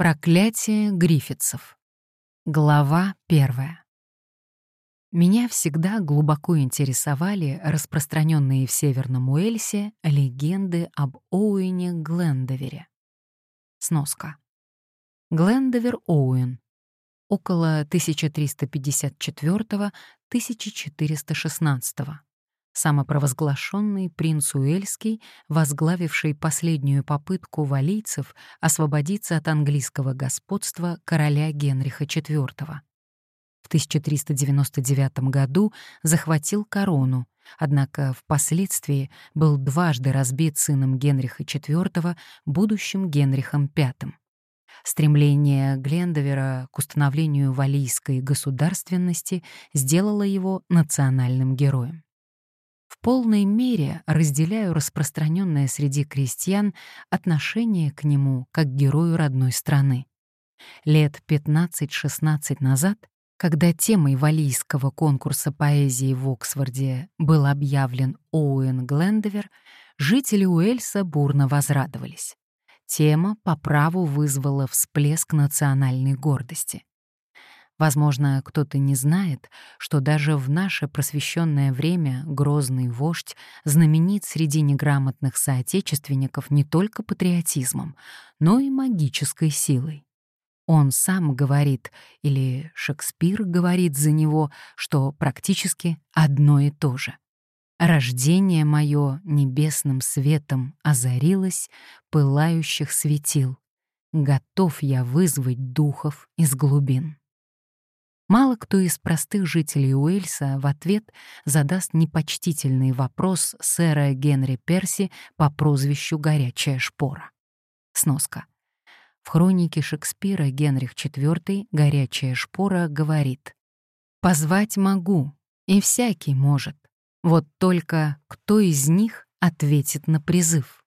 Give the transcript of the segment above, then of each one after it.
Проклятие Гриффитсов. Глава первая. Меня всегда глубоко интересовали распространенные в Северном Уэльсе легенды об Оуэне Глендовере. Сноска. Глендовер Оуэн. Около 1354-1416 самопровозглашенный принц Уэльский, возглавивший последнюю попытку валийцев освободиться от английского господства короля Генриха IV. В 1399 году захватил корону, однако впоследствии был дважды разбит сыном Генриха IV, будущим Генрихом V. Стремление Глендовера к установлению валийской государственности сделало его национальным героем полной мере разделяю распространенное среди крестьян отношение к нему как к герою родной страны. Лет 15-16 назад, когда темой валийского конкурса поэзии в Оксфорде был объявлен Оуэн Глендовер, жители Уэльса бурно возрадовались. Тема по праву вызвала всплеск национальной гордости. Возможно, кто-то не знает, что даже в наше просвещенное время грозный вождь знаменит среди неграмотных соотечественников не только патриотизмом, но и магической силой. Он сам говорит, или Шекспир говорит за него, что практически одно и то же. Рождение мое небесным светом озарилось, пылающих светил. Готов я вызвать духов из глубин. Мало кто из простых жителей Уэльса в ответ задаст непочтительный вопрос сэра Генри Перси по прозвищу «Горячая шпора». Сноска. В хронике Шекспира Генрих IV «Горячая шпора» говорит «Позвать могу, и всякий может. Вот только кто из них ответит на призыв?»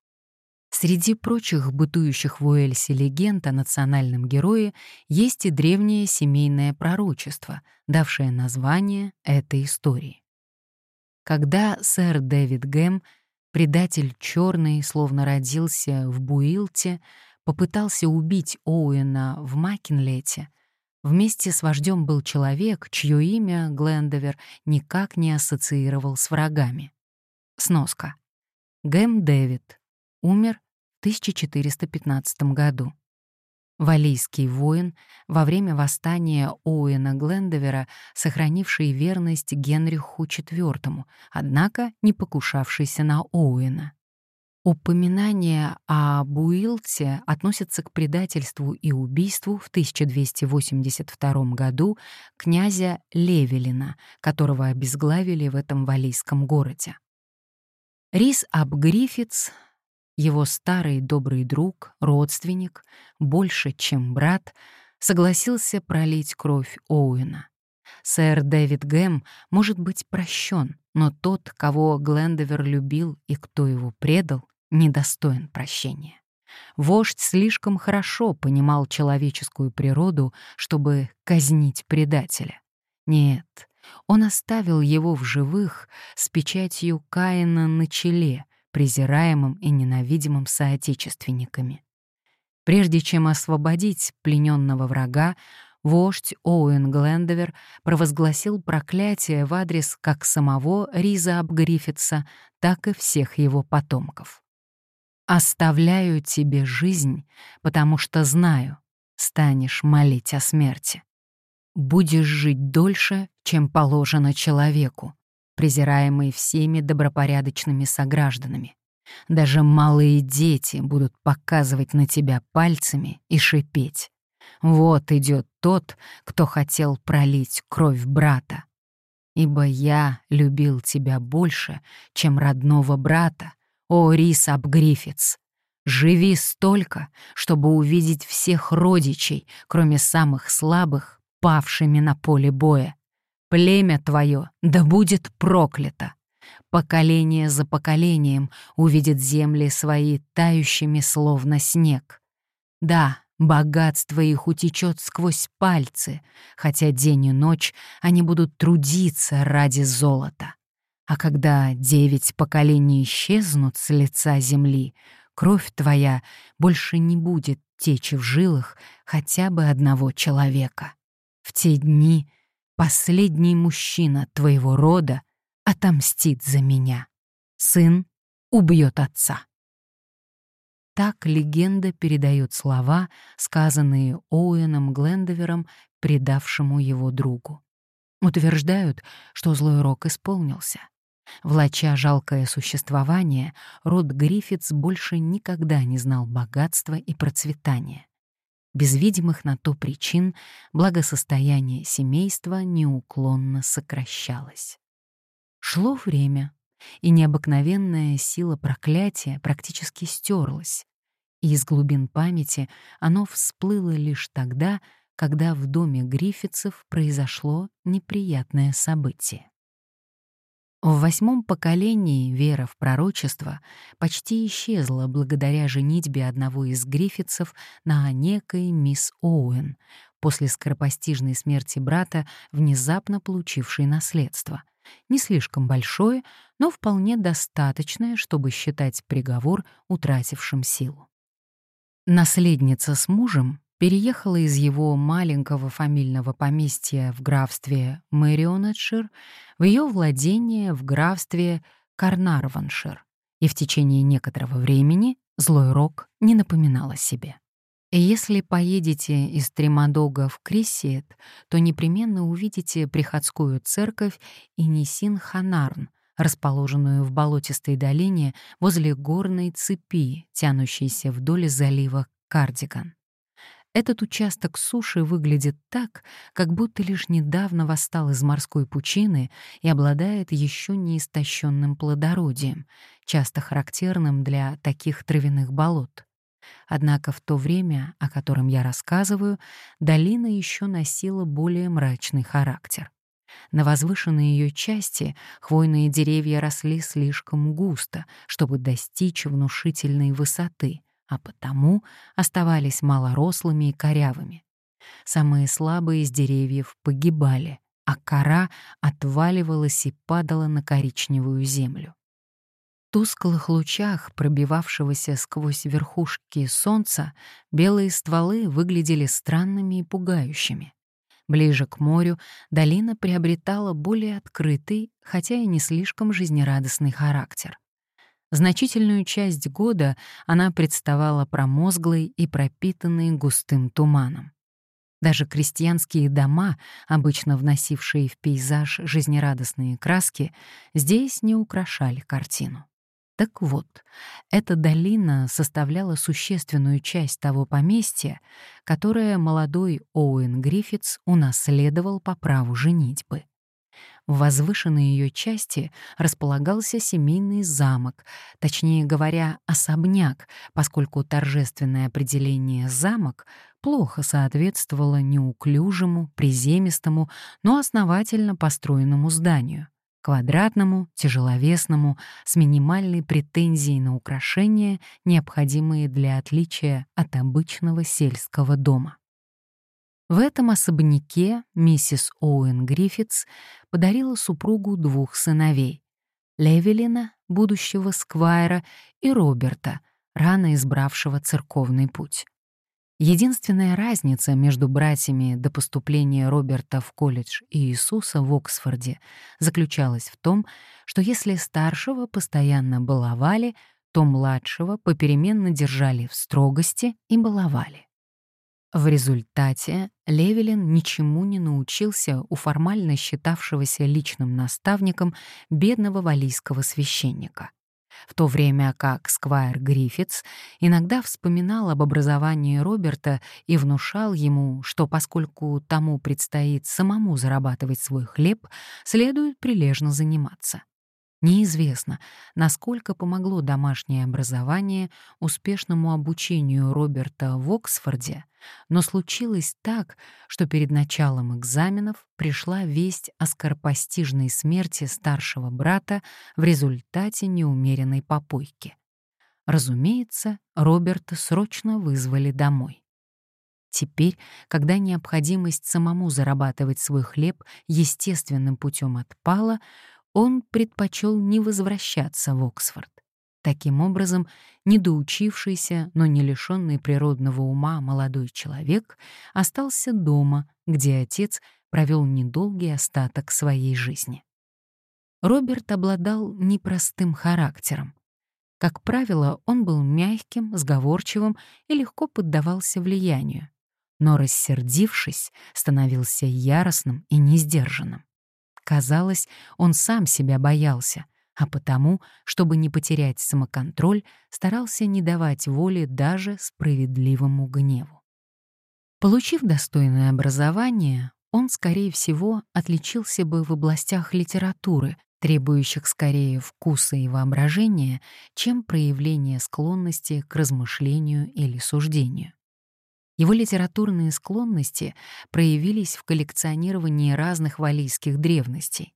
Среди прочих бытующих в Уэльсе легенд о национальном герое есть и древнее семейное пророчество, давшее название этой истории. Когда сэр Дэвид Гэм, предатель черный, словно родился в Буилте, попытался убить Оуэна в Макинлете, вместе с вождем был человек, чье имя Глендовер никак не ассоциировал с врагами. Сноска. Гэм Дэвид, умер 1415 году. Валийский воин во время восстания Оуэна Глендовера, сохранивший верность Генриху IV, однако не покушавшийся на Оуэна. Упоминание о Буилте относится к предательству и убийству в 1282 году князя Левелина, которого обезглавили в этом валийском городе. Рис Абгрифиц его старый добрый друг, родственник, больше, чем брат, согласился пролить кровь Оуэна. Сэр Дэвид Гэм может быть прощен, но тот, кого Глендовер любил и кто его предал, недостоин прощения. Вождь слишком хорошо понимал человеческую природу, чтобы казнить предателя. Нет, он оставил его в живых с печатью Каина на челе, презираемым и ненавидимым соотечественниками. Прежде чем освободить плененного врага, вождь Оуэн Глендовер провозгласил проклятие в адрес как самого Риза Абгриффитса, так и всех его потомков. «Оставляю тебе жизнь, потому что знаю, станешь молить о смерти. Будешь жить дольше, чем положено человеку, презираемый всеми добропорядочными согражданами. Даже малые дети будут показывать на тебя пальцами и шипеть. Вот идет тот, кто хотел пролить кровь брата. Ибо я любил тебя больше, чем родного брата, о Рис Абгриффитс. Живи столько, чтобы увидеть всех родичей, кроме самых слабых, павшими на поле боя. Племя твое да будет проклято. Поколение за поколением увидит земли свои тающими словно снег. Да, богатство их утечет сквозь пальцы, хотя день и ночь они будут трудиться ради золота. А когда девять поколений исчезнут с лица земли, кровь твоя больше не будет течь в жилах хотя бы одного человека. В те дни последний мужчина твоего рода отомстит за меня. Сын убьет отца. Так легенда передает слова, сказанные Оуэном Глендовером, предавшему его другу. Утверждают, что злой рок исполнился. Влача жалкое существование, род Гриффитс больше никогда не знал богатства и процветания. Без видимых на то причин благосостояние семейства неуклонно сокращалось. Шло время, и необыкновенная сила проклятия практически стерлась, и из глубин памяти оно всплыло лишь тогда, когда в доме Гриффитсов произошло неприятное событие. В восьмом поколении вера в пророчество почти исчезла благодаря женитьбе одного из Гриффитсов на некой мисс Оуэн после скоропостижной смерти брата, внезапно получившей наследство. Не слишком большое, но вполне достаточное, чтобы считать приговор утратившим силу. Наследница с мужем переехала из его маленького фамильного поместья в графстве Мэрионетшир в ее владение в графстве Карнарваншир, и в течение некоторого времени злой рок не напоминал о себе. Если поедете из Тремадога в Криссиет, то непременно увидите приходскую церковь Инисин-Ханарн, расположенную в болотистой долине возле горной цепи, тянущейся вдоль залива Кардиган. Этот участок суши выглядит так, как будто лишь недавно восстал из морской пучины и обладает еще не истощенным плодородием, часто характерным для таких травяных болот. Однако в то время, о котором я рассказываю, долина еще носила более мрачный характер. На возвышенной ее части хвойные деревья росли слишком густо, чтобы достичь внушительной высоты — а потому оставались малорослыми и корявыми. Самые слабые из деревьев погибали, а кора отваливалась и падала на коричневую землю. В тусклых лучах, пробивавшегося сквозь верхушки солнца, белые стволы выглядели странными и пугающими. Ближе к морю долина приобретала более открытый, хотя и не слишком жизнерадостный характер. Значительную часть года она представала промозглой и пропитанной густым туманом. Даже крестьянские дома, обычно вносившие в пейзаж жизнерадостные краски, здесь не украшали картину. Так вот, эта долина составляла существенную часть того поместья, которое молодой Оуэн Гриффитс унаследовал по праву женитьбы. В возвышенной ее части располагался семейный замок, точнее говоря, особняк, поскольку торжественное определение «замок» плохо соответствовало неуклюжему, приземистому, но основательно построенному зданию квадратному, тяжеловесному, с минимальной претензией на украшения, необходимые для отличия от обычного сельского дома. В этом особняке миссис Оуэн Гриффитс подарила супругу двух сыновей — Левелина, будущего сквайра, и Роберта, рано избравшего церковный путь. Единственная разница между братьями до поступления Роберта в колледж и Иисуса в Оксфорде заключалась в том, что если старшего постоянно баловали, то младшего попеременно держали в строгости и баловали. В результате Левелин ничему не научился у формально считавшегося личным наставником бедного валийского священника. В то время как Сквайр Гриффитс иногда вспоминал об образовании Роберта и внушал ему, что поскольку тому предстоит самому зарабатывать свой хлеб, следует прилежно заниматься. Неизвестно, насколько помогло домашнее образование успешному обучению Роберта в Оксфорде, но случилось так, что перед началом экзаменов пришла весть о скоропостижной смерти старшего брата в результате неумеренной попойки. Разумеется, Роберта срочно вызвали домой. Теперь, когда необходимость самому зарабатывать свой хлеб естественным путем отпала, он предпочел не возвращаться в Оксфорд. Таким образом, недоучившийся, но не лишенный природного ума молодой человек остался дома, где отец провел недолгий остаток своей жизни. Роберт обладал непростым характером. Как правило, он был мягким, сговорчивым и легко поддавался влиянию, но, рассердившись, становился яростным и несдержанным. Казалось, он сам себя боялся, а потому, чтобы не потерять самоконтроль, старался не давать воли даже справедливому гневу. Получив достойное образование, он, скорее всего, отличился бы в областях литературы, требующих скорее вкуса и воображения, чем проявления склонности к размышлению или суждению. Его литературные склонности проявились в коллекционировании разных валийских древностей.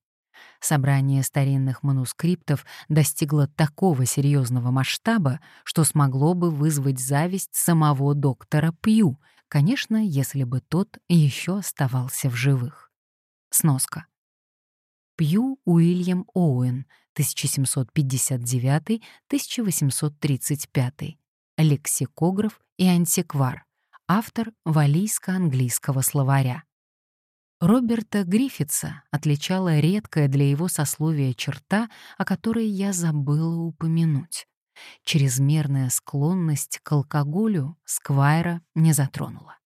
Собрание старинных манускриптов достигло такого серьезного масштаба, что смогло бы вызвать зависть самого доктора Пью, конечно, если бы тот еще оставался в живых. Сноска. Пью Уильям Оуэн, 1759-1835, лексикограф и антиквар, автор валийско-английского словаря. Роберта Гриффитса отличала редкая для его сословия черта, о которой я забыла упомянуть. Чрезмерная склонность к алкоголю Сквайра не затронула.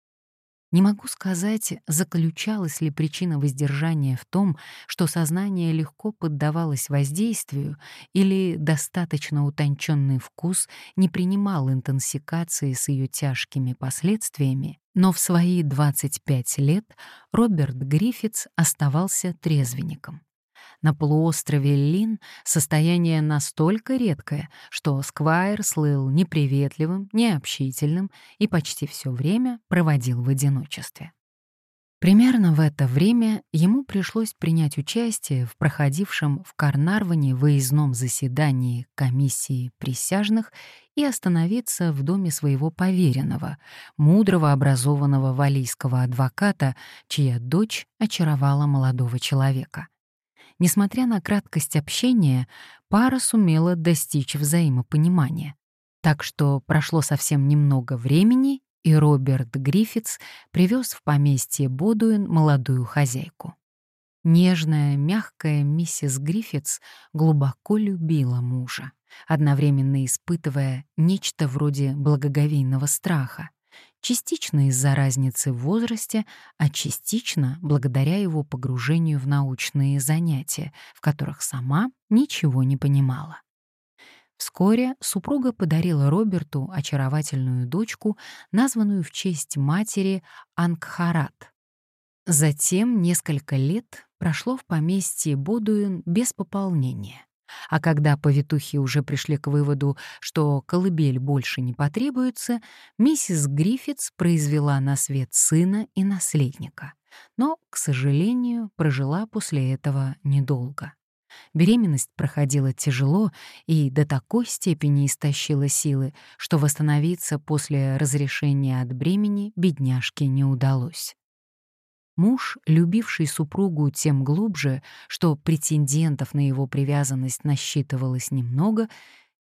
Не могу сказать, заключалась ли причина воздержания в том, что сознание легко поддавалось воздействию или достаточно утонченный вкус не принимал интенсикации с ее тяжкими последствиями, но в свои 25 лет Роберт Гриффитс оставался трезвенником. На полуострове Лин состояние настолько редкое, что Сквайр слыл неприветливым, необщительным и почти все время проводил в одиночестве. Примерно в это время ему пришлось принять участие в проходившем в Карнарване выездном заседании комиссии присяжных и остановиться в доме своего поверенного, мудрого образованного валийского адвоката, чья дочь очаровала молодого человека. Несмотря на краткость общения, пара сумела достичь взаимопонимания. Так что прошло совсем немного времени, и Роберт Гриффитс привез в поместье Бодуин молодую хозяйку. Нежная, мягкая миссис Гриффитс глубоко любила мужа, одновременно испытывая нечто вроде благоговейного страха частично из-за разницы в возрасте, а частично благодаря его погружению в научные занятия, в которых сама ничего не понимала. Вскоре супруга подарила Роберту очаровательную дочку, названную в честь матери Ангхарат. Затем несколько лет прошло в поместье Бодуин без пополнения. А когда повитухи уже пришли к выводу, что колыбель больше не потребуется, миссис Гриффитс произвела на свет сына и наследника. Но, к сожалению, прожила после этого недолго. Беременность проходила тяжело и до такой степени истощила силы, что восстановиться после разрешения от бремени бедняжке не удалось. Муж, любивший супругу тем глубже, что претендентов на его привязанность насчитывалось немного,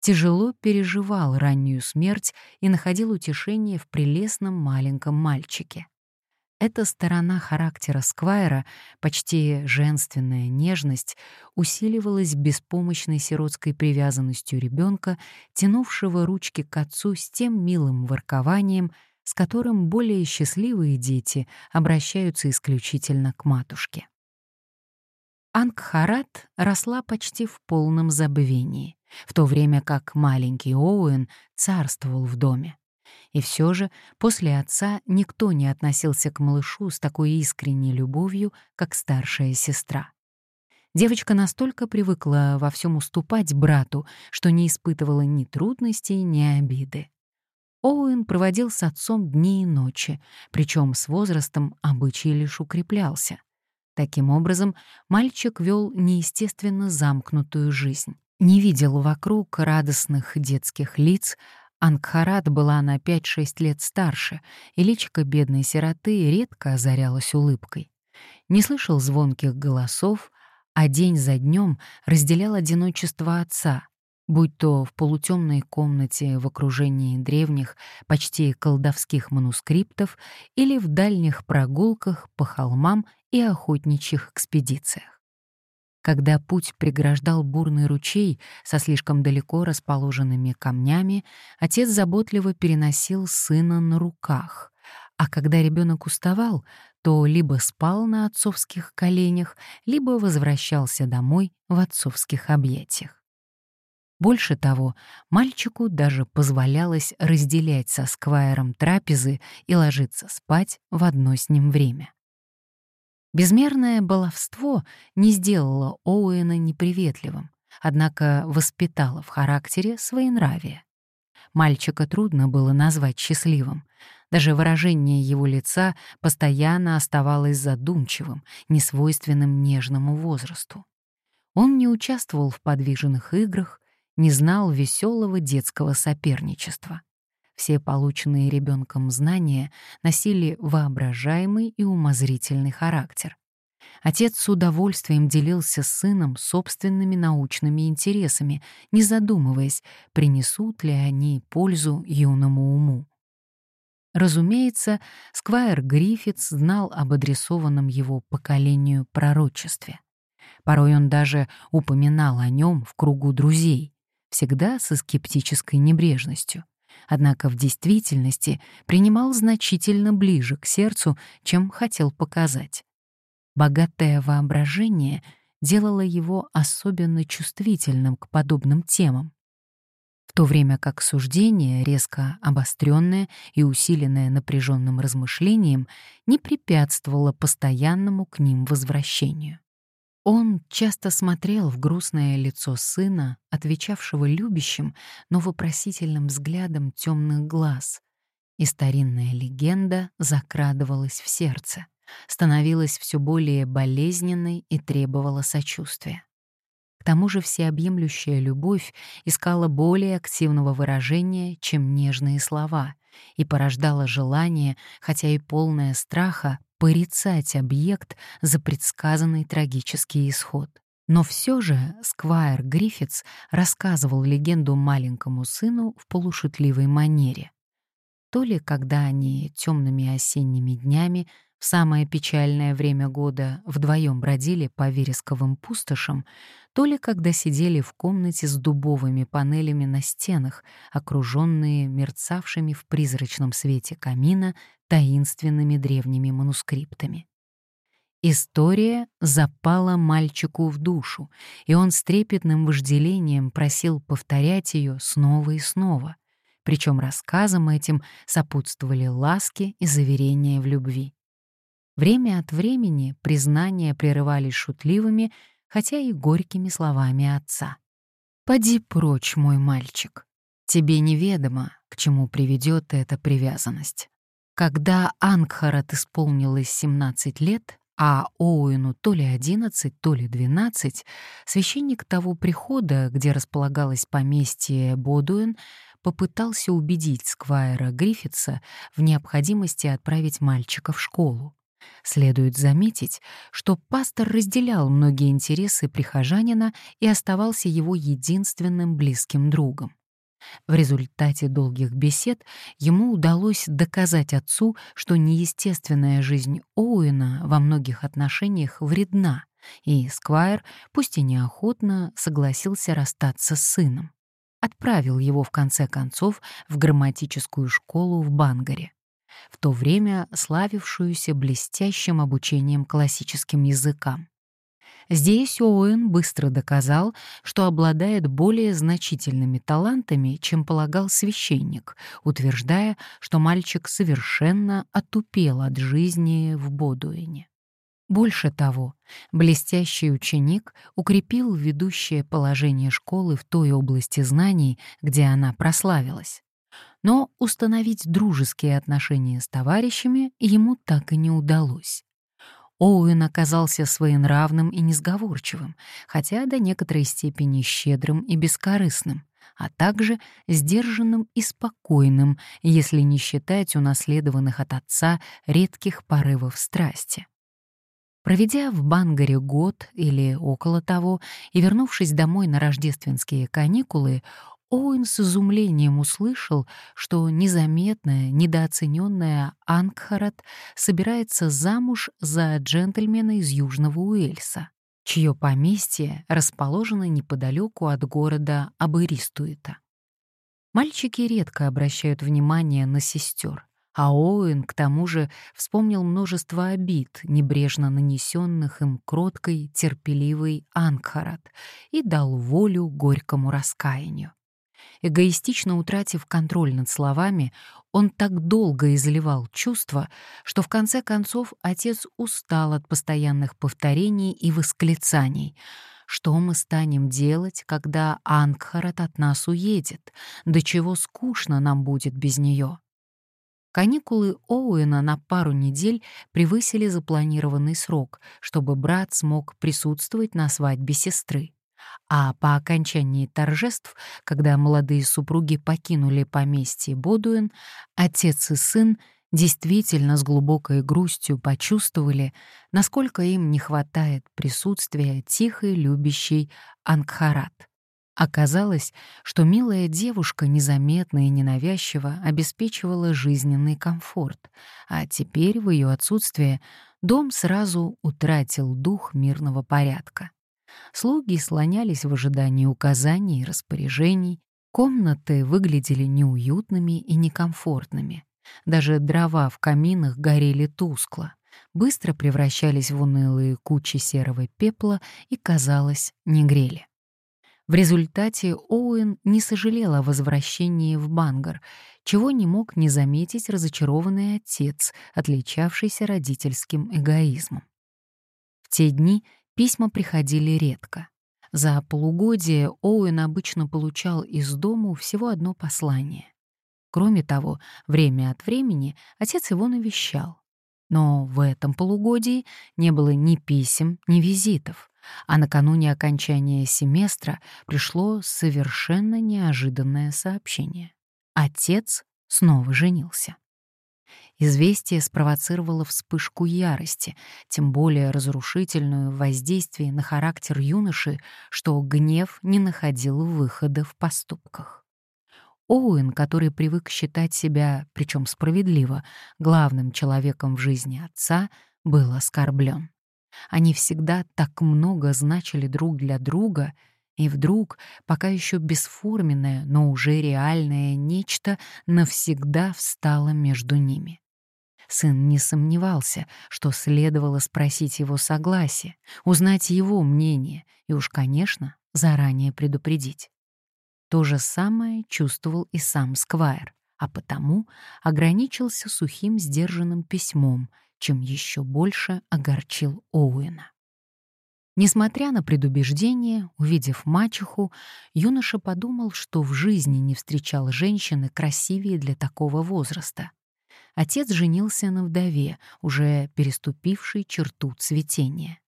тяжело переживал раннюю смерть и находил утешение в прелестном маленьком мальчике. Эта сторона характера Сквайра, почти женственная нежность, усиливалась беспомощной сиротской привязанностью ребенка, тянувшего ручки к отцу с тем милым воркованием, с которым более счастливые дети обращаются исключительно к матушке. Ангхарат росла почти в полном забвении, в то время как маленький Оуэн царствовал в доме. И все же после отца никто не относился к малышу с такой искренней любовью, как старшая сестра. Девочка настолько привыкла во всем уступать брату, что не испытывала ни трудностей, ни обиды. Оуэн проводил с отцом дни и ночи, причем с возрастом обычай лишь укреплялся. Таким образом, мальчик вел неестественно замкнутую жизнь. Не видел вокруг радостных детских лиц, Ангхарат была на 5-6 лет старше, и личико бедной сироты редко озарялось улыбкой. Не слышал звонких голосов, а день за днем разделял одиночество отца, будь то в полутемной комнате в окружении древних, почти колдовских манускриптов или в дальних прогулках по холмам и охотничьих экспедициях. Когда путь преграждал бурный ручей со слишком далеко расположенными камнями, отец заботливо переносил сына на руках, а когда ребенок уставал, то либо спал на отцовских коленях, либо возвращался домой в отцовских объятиях. Больше того, мальчику даже позволялось разделять со Сквайром трапезы и ложиться спать в одно с ним время. Безмерное баловство не сделало Оуэна неприветливым, однако воспитало в характере своенравие. Мальчика трудно было назвать счастливым. Даже выражение его лица постоянно оставалось задумчивым, несвойственным нежному возрасту. Он не участвовал в подвижных играх, не знал веселого детского соперничества. Все полученные ребенком знания носили воображаемый и умозрительный характер. Отец с удовольствием делился с сыном собственными научными интересами, не задумываясь, принесут ли они пользу юному уму. Разумеется, Сквайр Гриффитс знал об адресованном его поколению пророчестве. Порой он даже упоминал о нем в кругу друзей, всегда со скептической небрежностью. Однако в действительности принимал значительно ближе к сердцу, чем хотел показать. Богатое воображение делало его особенно чувствительным к подобным темам. В то время как суждение, резко обостренное и усиленное напряженным размышлением, не препятствовало постоянному к ним возвращению. Он часто смотрел в грустное лицо сына, отвечавшего любящим, но вопросительным взглядом темных глаз, и старинная легенда закрадывалась в сердце, становилась все более болезненной и требовала сочувствия. К тому же всеобъемлющая любовь искала более активного выражения, чем нежные слова, и порождала желание, хотя и полное страха, порицать объект за предсказанный трагический исход. Но все же Сквайр Гриффитс рассказывал легенду маленькому сыну в полушутливой манере. То ли когда они темными осенними днями в самое печальное время года вдвоем бродили по вересковым пустошам, то ли когда сидели в комнате с дубовыми панелями на стенах, окруженные мерцавшими в призрачном свете камина таинственными древними манускриптами. История запала мальчику в душу, и он с трепетным вожделением просил повторять ее снова и снова, причем рассказам этим сопутствовали ласки и заверения в любви. Время от времени признания прерывались шутливыми, хотя и горькими словами отца. «Поди прочь, мой мальчик. Тебе неведомо, к чему приведет эта привязанность. Когда Ангхарат исполнилось 17 лет, а Оуэну то ли 11, то ли 12, священник того прихода, где располагалось поместье Бодуэн, попытался убедить Сквайра Гриффитса в необходимости отправить мальчика в школу. Следует заметить, что пастор разделял многие интересы прихожанина и оставался его единственным близким другом. В результате долгих бесед ему удалось доказать отцу, что неестественная жизнь Оуэна во многих отношениях вредна, и Сквайр, пусть и неохотно, согласился расстаться с сыном. Отправил его, в конце концов, в грамматическую школу в Бангаре в то время славившуюся блестящим обучением классическим языкам. Здесь Оуэн быстро доказал, что обладает более значительными талантами, чем полагал священник, утверждая, что мальчик совершенно отупел от жизни в Бодуэне. Больше того, блестящий ученик укрепил ведущее положение школы в той области знаний, где она прославилась но установить дружеские отношения с товарищами ему так и не удалось. Оуэн оказался своенравным и несговорчивым, хотя до некоторой степени щедрым и бескорыстным, а также сдержанным и спокойным, если не считать унаследованных от отца редких порывов страсти. Проведя в Бангаре год или около того и вернувшись домой на рождественские каникулы, Оуэн с изумлением услышал, что незаметная, недооцененная Ангхарат собирается замуж за джентльмена из Южного Уэльса, чье поместье расположено неподалеку от города Абыристуита. Мальчики редко обращают внимание на сестер, а Оуэн, к тому же, вспомнил множество обид, небрежно нанесенных им кроткой, терпеливой Ангхарат, и дал волю горькому раскаянию. Эгоистично утратив контроль над словами, он так долго изливал чувства, что в конце концов отец устал от постоянных повторений и восклицаний. Что мы станем делать, когда Ангхарат от нас уедет? До чего скучно нам будет без нее? Каникулы Оуэна на пару недель превысили запланированный срок, чтобы брат смог присутствовать на свадьбе сестры. А по окончании торжеств, когда молодые супруги покинули поместье Бодуэн, отец и сын действительно с глубокой грустью почувствовали, насколько им не хватает присутствия тихой, любящей Ангхарат. Оказалось, что милая девушка незаметно и ненавязчиво обеспечивала жизненный комфорт, а теперь в ее отсутствие дом сразу утратил дух мирного порядка. Слуги слонялись в ожидании указаний и распоряжений, комнаты выглядели неуютными и некомфортными. Даже дрова в каминах горели тускло, быстро превращались в унылые кучи серого пепла и, казалось, не грели. В результате Оуэн не сожалел о возвращении в Бангар, чего не мог не заметить разочарованный отец, отличавшийся родительским эгоизмом. В те дни Письма приходили редко. За полугодие Оуэн обычно получал из дому всего одно послание. Кроме того, время от времени отец его навещал. Но в этом полугодии не было ни писем, ни визитов, а накануне окончания семестра пришло совершенно неожиданное сообщение. Отец снова женился. Известие спровоцировало вспышку ярости, тем более разрушительную в воздействии на характер юноши, что гнев не находил выхода в поступках. Оуэн, который привык считать себя, причем справедливо, главным человеком в жизни отца, был оскорблен. Они всегда так много значили друг для друга, и вдруг, пока еще бесформенное, но уже реальное нечто навсегда встало между ними. Сын не сомневался, что следовало спросить его согласие, узнать его мнение и уж, конечно, заранее предупредить. То же самое чувствовал и сам Сквайр, а потому ограничился сухим сдержанным письмом, чем еще больше огорчил Оуэна. Несмотря на предубеждение, увидев мачеху, юноша подумал, что в жизни не встречал женщины красивее для такого возраста отец женился на вдове, уже переступившей черту цветения.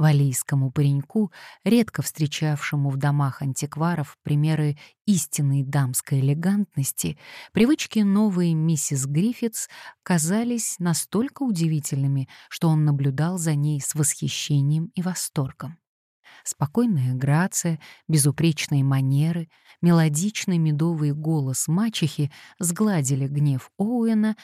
Валийскому пареньку, редко встречавшему в домах антикваров примеры истинной дамской элегантности, привычки новой миссис Гриффитс казались настолько удивительными, что он наблюдал за ней с восхищением и восторгом. Спокойная грация, безупречные манеры, мелодичный медовый голос мачехи сгладили гнев Оуэна,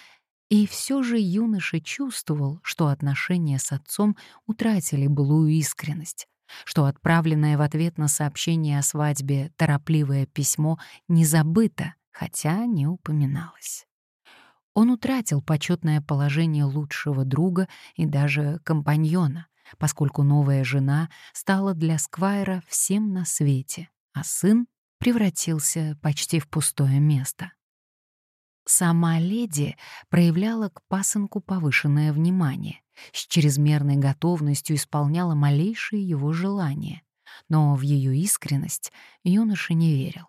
и все же юноша чувствовал, что отношения с отцом утратили былую искренность, что отправленное в ответ на сообщение о свадьбе торопливое письмо не забыто, хотя не упоминалось. Он утратил почетное положение лучшего друга и даже компаньона, поскольку новая жена стала для Сквайра всем на свете, а сын превратился почти в пустое место. Сама леди проявляла к пасынку повышенное внимание, с чрезмерной готовностью исполняла малейшие его желания, но в ее искренность юноша не верил.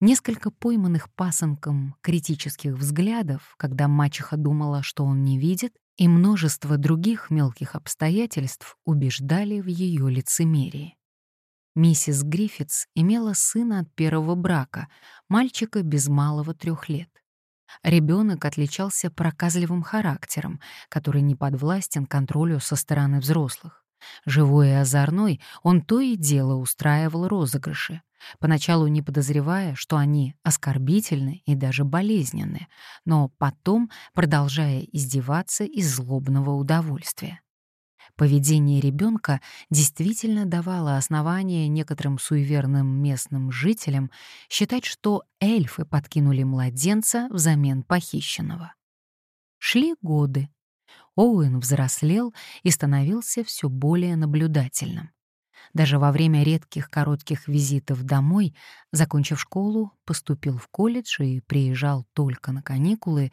Несколько пойманных пасынком критических взглядов, когда мачеха думала, что он не видит, и множество других мелких обстоятельств убеждали в ее лицемерии. Миссис Гриффитс имела сына от первого брака, мальчика без малого трех лет. Ребенок отличался проказливым характером, который не подвластен контролю со стороны взрослых. Живой и озорной, он то и дело устраивал розыгрыши, поначалу не подозревая, что они оскорбительны и даже болезненны, но потом продолжая издеваться из злобного удовольствия. Поведение ребенка действительно давало основание некоторым суеверным местным жителям считать, что эльфы подкинули младенца взамен похищенного. Шли годы. Оуэн взрослел и становился все более наблюдательным. Даже во время редких коротких визитов домой, закончив школу, поступил в колледж и приезжал только на каникулы,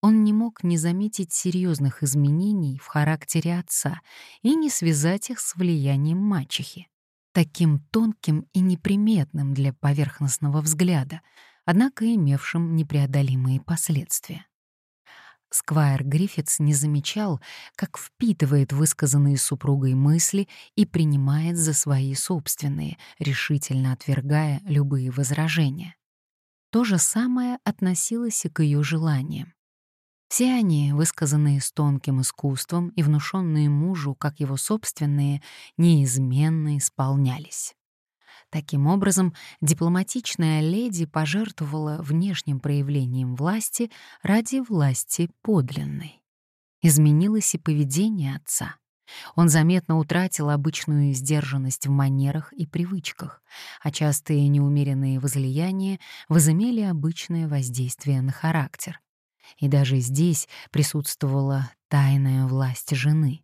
он не мог не заметить серьезных изменений в характере отца и не связать их с влиянием мачехи. Таким тонким и неприметным для поверхностного взгляда, однако имевшим непреодолимые последствия. Сквайр Гриффитс не замечал, как впитывает высказанные супругой мысли и принимает за свои собственные, решительно отвергая любые возражения. То же самое относилось и к ее желаниям. Все они, высказанные с тонким искусством и внушенные мужу, как его собственные, неизменно исполнялись. Таким образом, дипломатичная леди пожертвовала внешним проявлением власти ради власти подлинной. Изменилось и поведение отца. Он заметно утратил обычную сдержанность в манерах и привычках, а частые неумеренные возлияния возымели обычное воздействие на характер. И даже здесь присутствовала тайная власть жены.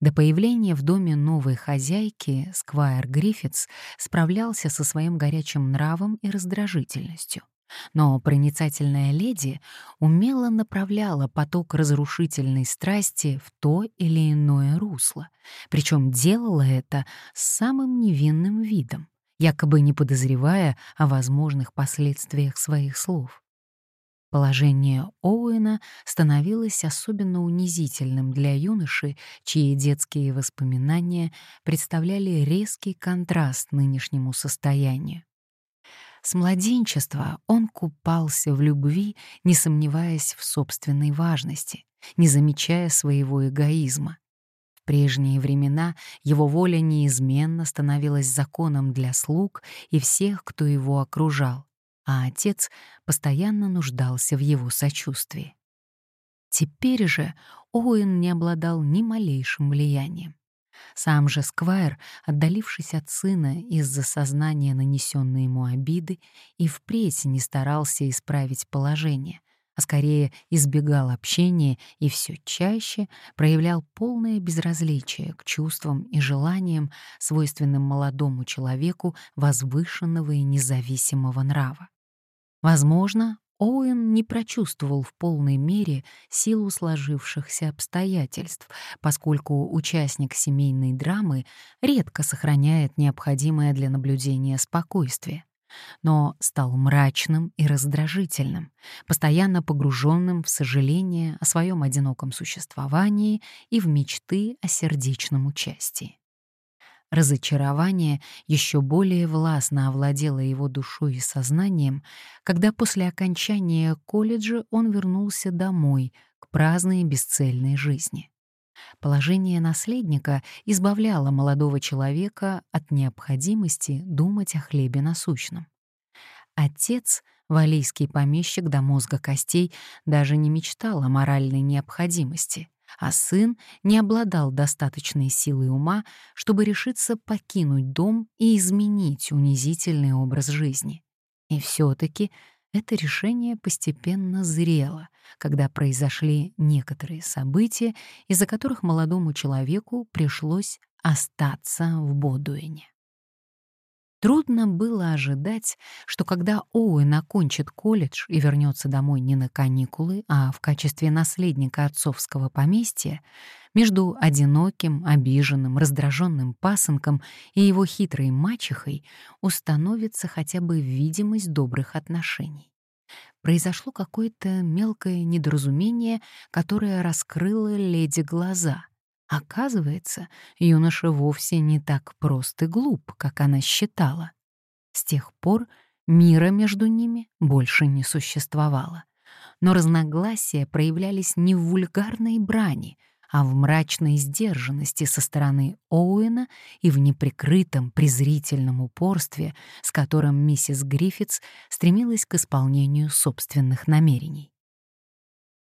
До появления в доме новой хозяйки Сквайр Гриффитс справлялся со своим горячим нравом и раздражительностью. Но проницательная леди умело направляла поток разрушительной страсти в то или иное русло, причем делала это с самым невинным видом, якобы не подозревая о возможных последствиях своих слов. Положение Оуэна становилось особенно унизительным для юноши, чьи детские воспоминания представляли резкий контраст нынешнему состоянию. С младенчества он купался в любви, не сомневаясь в собственной важности, не замечая своего эгоизма. В прежние времена его воля неизменно становилась законом для слуг и всех, кто его окружал а отец постоянно нуждался в его сочувствии. Теперь же Оуэн не обладал ни малейшим влиянием. Сам же Сквайр, отдалившись от сына из-за сознания нанесенной ему обиды, и впредь не старался исправить положение, а скорее избегал общения и все чаще проявлял полное безразличие к чувствам и желаниям, свойственным молодому человеку возвышенного и независимого нрава. Возможно, Оуэн не прочувствовал в полной мере силу сложившихся обстоятельств, поскольку участник семейной драмы редко сохраняет необходимое для наблюдения спокойствие, но стал мрачным и раздражительным, постоянно погруженным в сожаление о своем одиноком существовании и в мечты о сердечном участии. Разочарование еще более властно овладело его душой и сознанием, когда после окончания колледжа он вернулся домой к праздной и бесцельной жизни. Положение наследника избавляло молодого человека от необходимости думать о хлебе насущном. Отец, валийский помещик до мозга костей, даже не мечтал о моральной необходимости — а сын не обладал достаточной силой ума, чтобы решиться покинуть дом и изменить унизительный образ жизни. И все-таки это решение постепенно зрело, когда произошли некоторые события, из-за которых молодому человеку пришлось остаться в Бодуэне. Трудно было ожидать, что когда Оуэн окончит колледж и вернется домой не на каникулы, а в качестве наследника отцовского поместья, между одиноким, обиженным, раздраженным пасынком и его хитрой мачехой установится хотя бы видимость добрых отношений. Произошло какое-то мелкое недоразумение, которое раскрыло леди глаза — Оказывается, юноша вовсе не так прост и глуп, как она считала. С тех пор мира между ними больше не существовало. но разногласия проявлялись не в вульгарной брани, а в мрачной сдержанности со стороны Оуэна и в неприкрытом презрительном упорстве, с которым миссис Гриффитс стремилась к исполнению собственных намерений.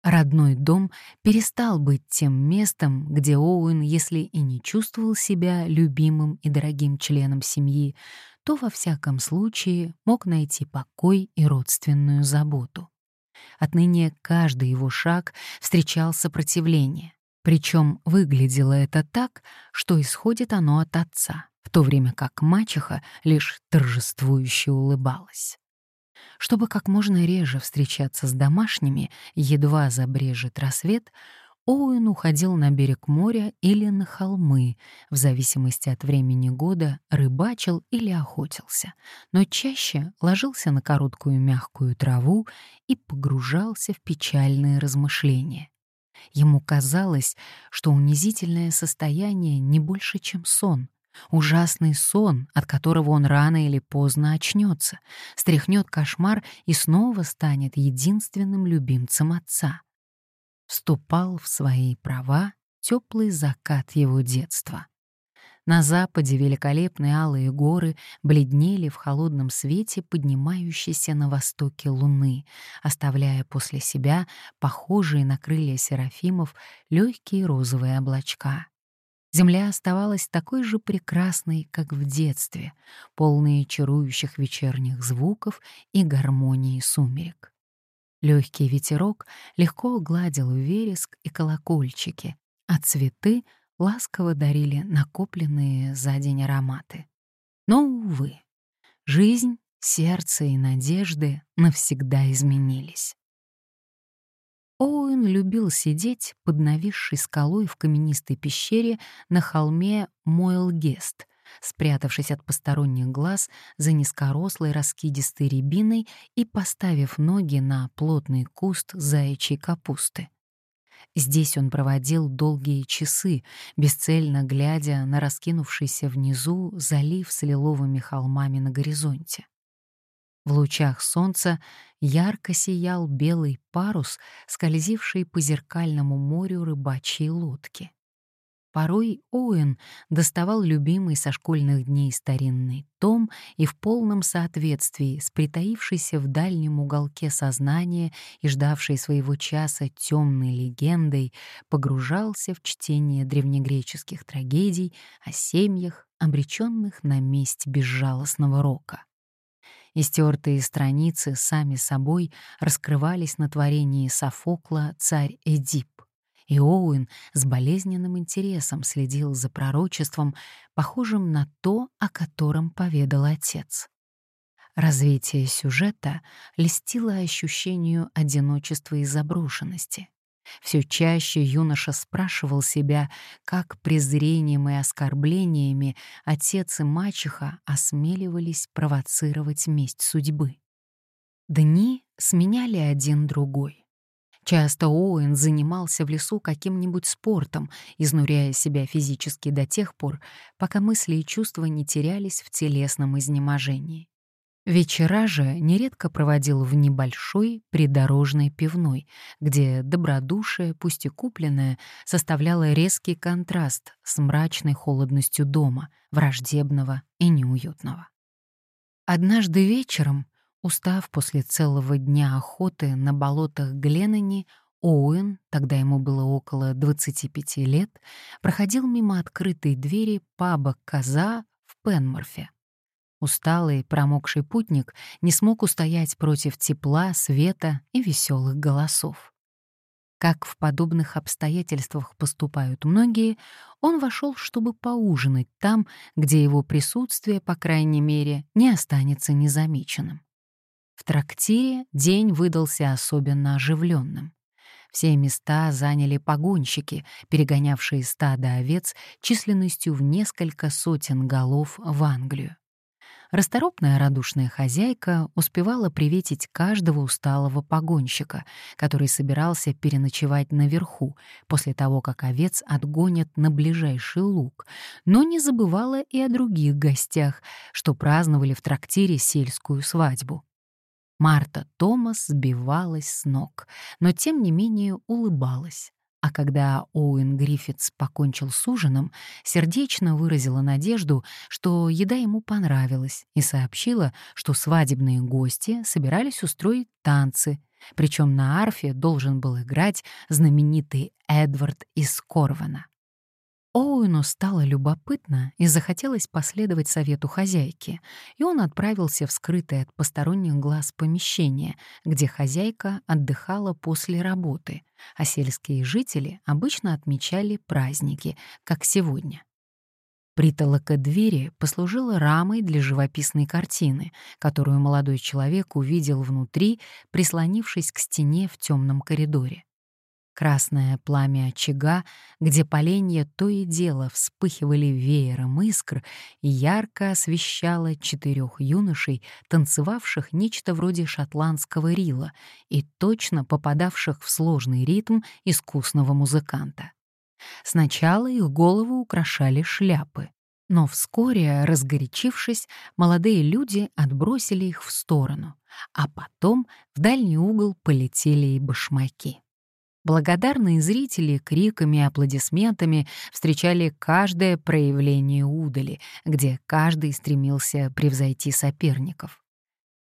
Родной дом перестал быть тем местом, где Оуэн, если и не чувствовал себя любимым и дорогим членом семьи, то во всяком случае мог найти покой и родственную заботу. Отныне каждый его шаг встречал сопротивление, причем выглядело это так, что исходит оно от отца, в то время как мачеха лишь торжествующе улыбалась. Чтобы как можно реже встречаться с домашними, едва забрежет рассвет, Оуэн уходил на берег моря или на холмы, в зависимости от времени года рыбачил или охотился, но чаще ложился на короткую мягкую траву и погружался в печальные размышления. Ему казалось, что унизительное состояние не больше, чем сон, Ужасный сон, от которого он рано или поздно очнется, стряхнет кошмар и снова станет единственным любимцем отца. Вступал в свои права теплый закат его детства. На западе великолепные алые горы бледнели в холодном свете поднимающейся на востоке луны, оставляя после себя похожие на крылья серафимов легкие розовые облачка. Земля оставалась такой же прекрасной, как в детстве, полной чарующих вечерних звуков и гармонии сумерек. Легкий ветерок легко гладил вереск и колокольчики, а цветы ласково дарили накопленные за день ароматы. Но, увы, жизнь, сердце и надежды навсегда изменились. Оуэн любил сидеть под нависшей скалой в каменистой пещере на холме Мойлгест, спрятавшись от посторонних глаз за низкорослой раскидистой рябиной и поставив ноги на плотный куст заячьей капусты. Здесь он проводил долгие часы, бесцельно глядя на раскинувшийся внизу залив с лиловыми холмами на горизонте. В лучах солнца ярко сиял белый парус, скользивший по зеркальному морю рыбачьей лодки. Порой Оуэн доставал любимый со школьных дней старинный том и в полном соответствии с притаившейся в дальнем уголке сознания и ждавшей своего часа темной легендой погружался в чтение древнегреческих трагедий о семьях, обреченных на месть безжалостного рока. Истертые страницы сами собой раскрывались на творении Софокла «Царь Эдип», и Оуэн с болезненным интересом следил за пророчеством, похожим на то, о котором поведал отец. Развитие сюжета льстило ощущению одиночества и заброшенности. Все чаще юноша спрашивал себя, как презрением и оскорблениями отец и мачеха осмеливались провоцировать месть судьбы. Дни сменяли один другой. Часто Оуэн занимался в лесу каким-нибудь спортом, изнуряя себя физически до тех пор, пока мысли и чувства не терялись в телесном изнеможении. Вечера же нередко проводил в небольшой придорожной пивной, где добродушие, пусть и купленное, составляло резкий контраст с мрачной холодностью дома, враждебного и неуютного. Однажды вечером, устав после целого дня охоты на болотах Гленани, Оуэн, тогда ему было около 25 лет, проходил мимо открытой двери паба «Коза» в Пенморфе. Усталый, промокший путник не смог устоять против тепла, света и веселых голосов. Как в подобных обстоятельствах поступают многие, он вошел, чтобы поужинать там, где его присутствие, по крайней мере, не останется незамеченным. В трактире день выдался особенно оживленным. Все места заняли погонщики, перегонявшие стадо овец численностью в несколько сотен голов в Англию. Расторопная радушная хозяйка успевала приветить каждого усталого погонщика, который собирался переночевать наверху после того, как овец отгонят на ближайший луг, но не забывала и о других гостях, что праздновали в трактире сельскую свадьбу. Марта Томас сбивалась с ног, но тем не менее улыбалась. А когда Оуэн Гриффитс покончил с ужином, сердечно выразила надежду, что еда ему понравилась, и сообщила, что свадебные гости собирались устроить танцы, причем на арфе должен был играть знаменитый Эдвард из Корвана. Оуэну стало любопытно и захотелось последовать совету хозяйки, и он отправился в скрытое от посторонних глаз помещение, где хозяйка отдыхала после работы, а сельские жители обычно отмечали праздники, как сегодня. Притолока двери послужила рамой для живописной картины, которую молодой человек увидел внутри, прислонившись к стене в темном коридоре. Красное пламя очага, где поленья то и дело вспыхивали веером искр, ярко освещало четырех юношей, танцевавших нечто вроде шотландского рила и точно попадавших в сложный ритм искусного музыканта. Сначала их головы украшали шляпы, но вскоре, разгорячившись, молодые люди отбросили их в сторону, а потом в дальний угол полетели и башмаки. Благодарные зрители криками и аплодисментами встречали каждое проявление удали, где каждый стремился превзойти соперников.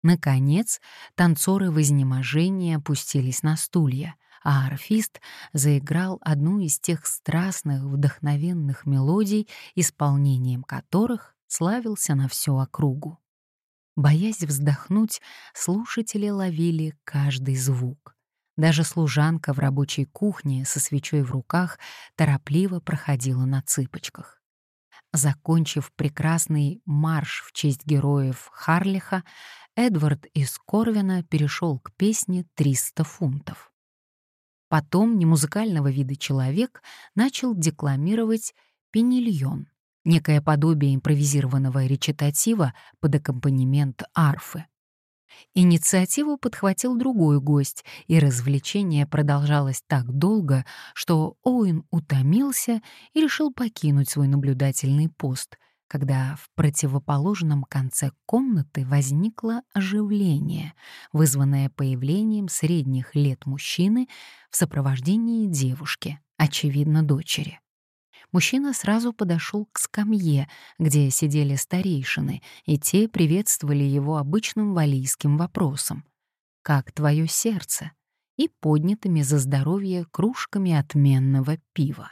Наконец, танцоры в изнеможении опустились на стулья, а арфист заиграл одну из тех страстных, вдохновенных мелодий, исполнением которых славился на всю округу. Боясь вздохнуть, слушатели ловили каждый звук — даже служанка в рабочей кухне со свечой в руках торопливо проходила на цыпочках. Закончив прекрасный марш в честь героев Харлиха, Эдвард из Корвина перешел к песне «300 фунтов». Потом немузыкального вида человек начал декламировать «Пенильон», некое подобие импровизированного речитатива под аккомпанемент арфы. Инициативу подхватил другой гость, и развлечение продолжалось так долго, что Оуэн утомился и решил покинуть свой наблюдательный пост, когда в противоположном конце комнаты возникло оживление, вызванное появлением средних лет мужчины в сопровождении девушки, очевидно, дочери мужчина сразу подошел к скамье, где сидели старейшины, и те приветствовали его обычным валийским вопросом «Как твое сердце?» и поднятыми за здоровье кружками отменного пива.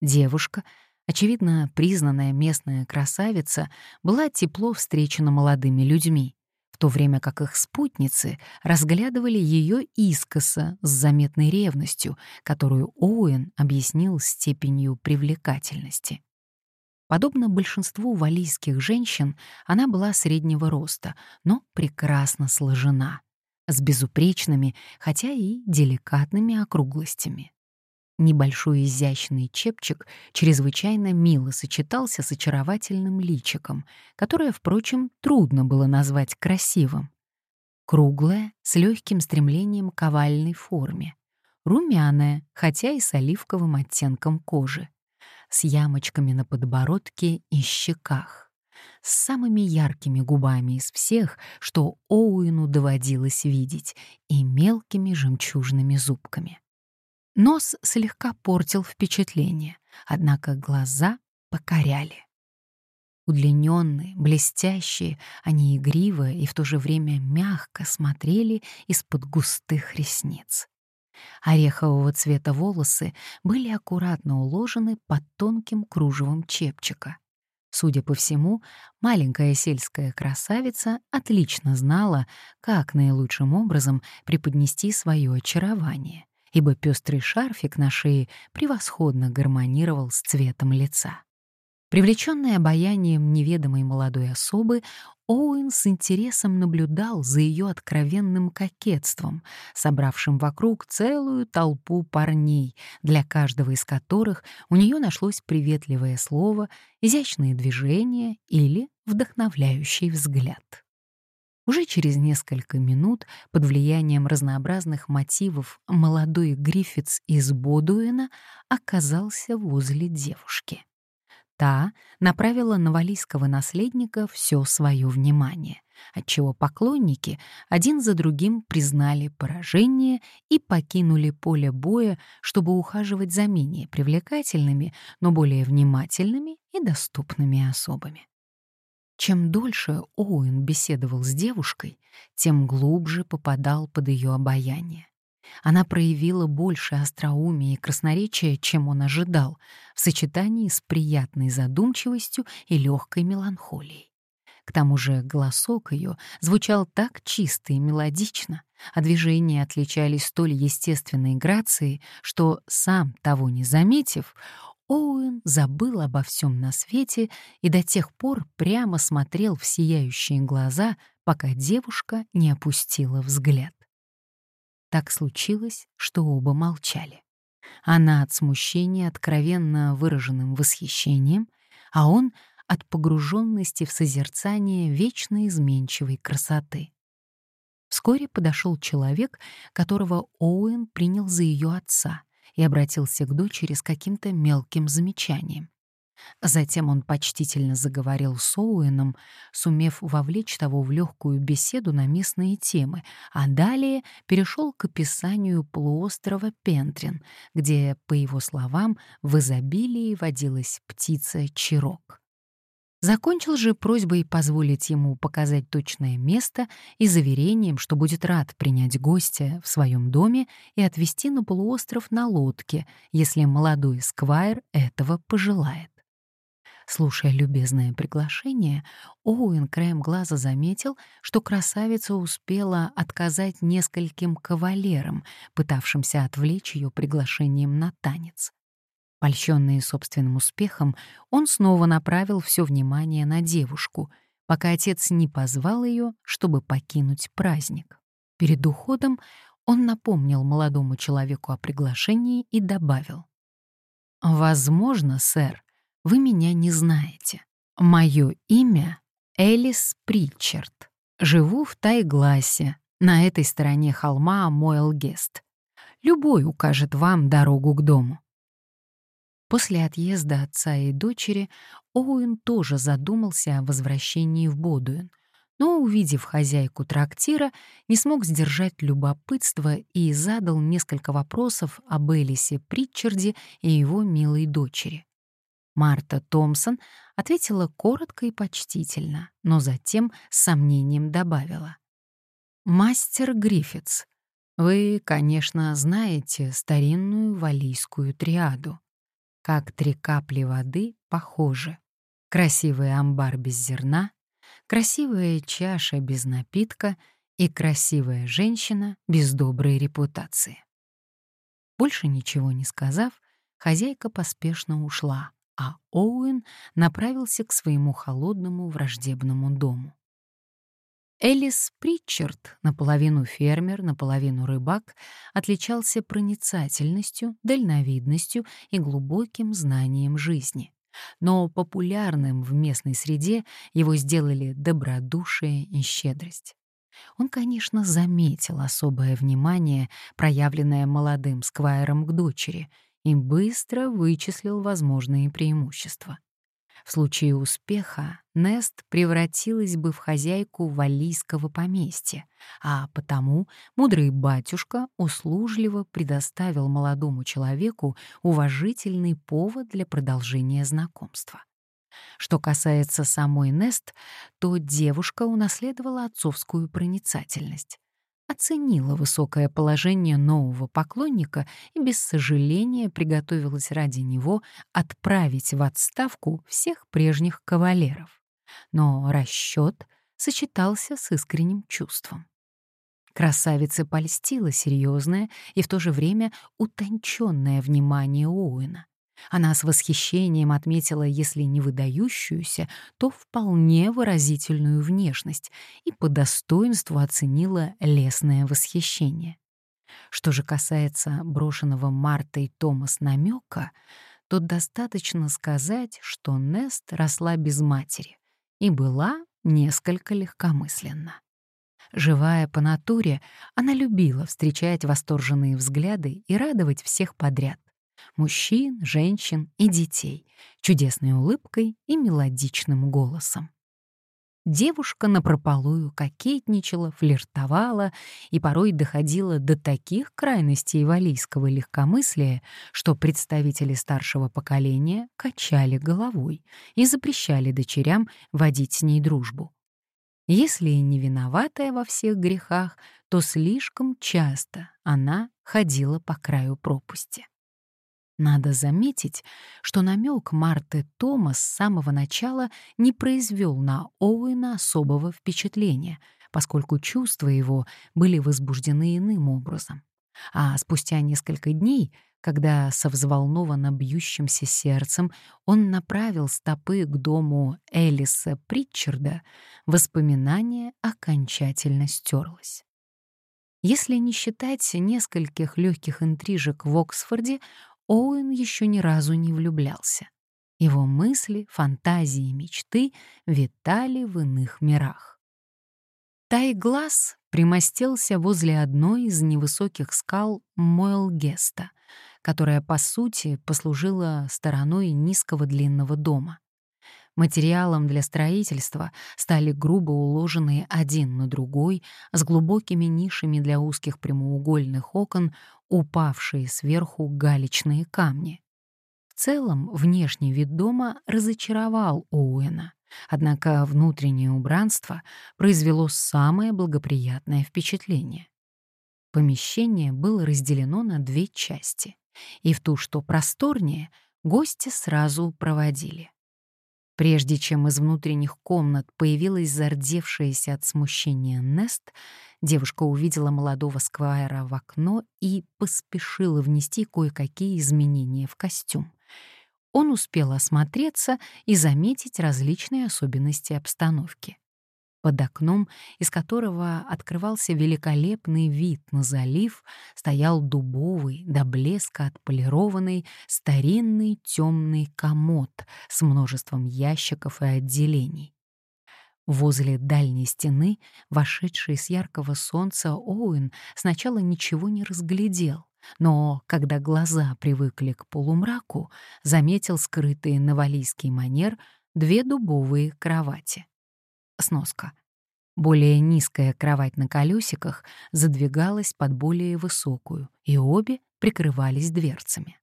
Девушка, очевидно признанная местная красавица, была тепло встречена молодыми людьми в то время как их спутницы разглядывали ее искоса с заметной ревностью, которую Оуэн объяснил степенью привлекательности. Подобно большинству валийских женщин, она была среднего роста, но прекрасно сложена, с безупречными, хотя и деликатными округлостями. Небольшой изящный чепчик чрезвычайно мило сочетался с очаровательным личиком, которое, впрочем, трудно было назвать красивым. Круглое, с легким стремлением к овальной форме. Румяное, хотя и с оливковым оттенком кожи. С ямочками на подбородке и щеках. С самыми яркими губами из всех, что Оуэну доводилось видеть, и мелкими жемчужными зубками. Нос слегка портил впечатление, однако глаза покоряли. Удлиненные, блестящие, они игриво и в то же время мягко смотрели из-под густых ресниц. Орехового цвета волосы были аккуратно уложены под тонким кружевом чепчика. Судя по всему, маленькая сельская красавица отлично знала, как наилучшим образом преподнести свое очарование — ибо пестрый шарфик на шее превосходно гармонировал с цветом лица. Привлеченный обаянием неведомой молодой особы, Оуэн с интересом наблюдал за ее откровенным кокетством, собравшим вокруг целую толпу парней, для каждого из которых у нее нашлось приветливое слово, изящные движения или вдохновляющий взгляд. Уже через несколько минут, под влиянием разнообразных мотивов, молодой Гриффитс из Бодуэна оказался возле девушки. та направила на валийского наследника все свое внимание, отчего поклонники один за другим признали поражение и покинули поле боя, чтобы ухаживать за менее привлекательными, но более внимательными и доступными особами. Чем дольше Оуэн беседовал с девушкой, тем глубже попадал под ее обаяние. Она проявила больше остроумия и красноречия, чем он ожидал, в сочетании с приятной задумчивостью и легкой меланхолией. К тому же голосок ее звучал так чисто и мелодично, а движения отличались столь естественной грацией, что, сам того не заметив, Оуэн забыл обо всем на свете и до тех пор прямо смотрел в сияющие глаза, пока девушка не опустила взгляд. Так случилось, что оба молчали. Она от смущения откровенно выраженным восхищением, а он — от погруженности в созерцание вечно изменчивой красоты. Вскоре подошел человек, которого Оуэн принял за ее отца — и обратился к дочери с каким-то мелким замечанием. Затем он почтительно заговорил с Оуэном, сумев вовлечь того в легкую беседу на местные темы, а далее перешел к описанию полуострова Пентрин, где, по его словам, в изобилии водилась птица Чирок. Закончил же просьбой позволить ему показать точное место и заверением, что будет рад принять гостя в своем доме и отвезти на полуостров на лодке, если молодой сквайр этого пожелает. Слушая любезное приглашение, Оуэн краем глаза заметил, что красавица успела отказать нескольким кавалерам, пытавшимся отвлечь ее приглашением на танец. Польщенный собственным успехом, он снова направил все внимание на девушку, пока отец не позвал ее, чтобы покинуть праздник. Перед уходом он напомнил молодому человеку о приглашении и добавил. «Возможно, сэр, вы меня не знаете. Мое имя — Элис Притчард. Живу в Тайгласе, на этой стороне холма Мойлгест. Любой укажет вам дорогу к дому. После отъезда отца и дочери Оуэн тоже задумался о возвращении в Бодуэн, но, увидев хозяйку трактира, не смог сдержать любопытство и задал несколько вопросов об Элисе Притчарде и его милой дочери. Марта Томпсон ответила коротко и почтительно, но затем с сомнением добавила. «Мастер Гриффитс, вы, конечно, знаете старинную валийскую триаду как три капли воды похожи. Красивый амбар без зерна, красивая чаша без напитка и красивая женщина без доброй репутации. Больше ничего не сказав, хозяйка поспешно ушла, а Оуэн направился к своему холодному враждебному дому. Элис Притчард, наполовину фермер, наполовину рыбак, отличался проницательностью, дальновидностью и глубоким знанием жизни. Но популярным в местной среде его сделали добродушие и щедрость. Он, конечно, заметил особое внимание, проявленное молодым сквайром к дочери, и быстро вычислил возможные преимущества. В случае успеха Нест превратилась бы в хозяйку валийского поместья, а потому мудрый батюшка услужливо предоставил молодому человеку уважительный повод для продолжения знакомства. Что касается самой Нест, то девушка унаследовала отцовскую проницательность оценила высокое положение нового поклонника и без сожаления приготовилась ради него отправить в отставку всех прежних кавалеров. Но расчет сочетался с искренним чувством. Красавице польстило серьезное и в то же время утонченное внимание Оуэна. Она с восхищением отметила, если не выдающуюся, то вполне выразительную внешность и по достоинству оценила лесное восхищение. Что же касается брошенного Мартой Томас намека, то достаточно сказать, что Нест росла без матери и была несколько легкомысленна. Живая по натуре, она любила встречать восторженные взгляды и радовать всех подряд мужчин, женщин и детей, чудесной улыбкой и мелодичным голосом. Девушка напропалую кокетничала, флиртовала и порой доходила до таких крайностей валийского легкомыслия, что представители старшего поколения качали головой и запрещали дочерям водить с ней дружбу. Если и не виноватая во всех грехах, то слишком часто она ходила по краю пропасти. Надо заметить, что намек Марты Томас с самого начала не произвел на Оуэна особого впечатления, поскольку чувства его были возбуждены иным образом. А спустя несколько дней, когда со взволнованно бьющимся сердцем он направил стопы к дому Элиса Притчарда, воспоминание окончательно стерлось. Если не считать нескольких легких интрижек в Оксфорде, Оуэн еще ни разу не влюблялся. Его мысли, фантазии и мечты витали в иных мирах. Тайглаз примостился возле одной из невысоких скал Мойлгеста, которая, по сути, послужила стороной низкого длинного дома. Материалом для строительства стали грубо уложенные один на другой, с глубокими нишами для узких прямоугольных окон, упавшие сверху галечные камни. В целом, внешний вид дома разочаровал Оуэна, однако внутреннее убранство произвело самое благоприятное впечатление. Помещение было разделено на две части, и в ту, что просторнее, гости сразу проводили. Прежде чем из внутренних комнат появилась зардевшаяся от смущения Нест, девушка увидела молодого сквайра в окно и поспешила внести кое-какие изменения в костюм. Он успел осмотреться и заметить различные особенности обстановки под окном, из которого открывался великолепный вид на залив, стоял дубовый, до блеска отполированный, старинный темный комод с множеством ящиков и отделений. Возле дальней стены, вошедший с яркого солнца Оуэн сначала ничего не разглядел, но, когда глаза привыкли к полумраку, заметил скрытые на валийский манер две дубовые кровати. Сноска. Более низкая кровать на колесиках задвигалась под более высокую, и обе прикрывались дверцами.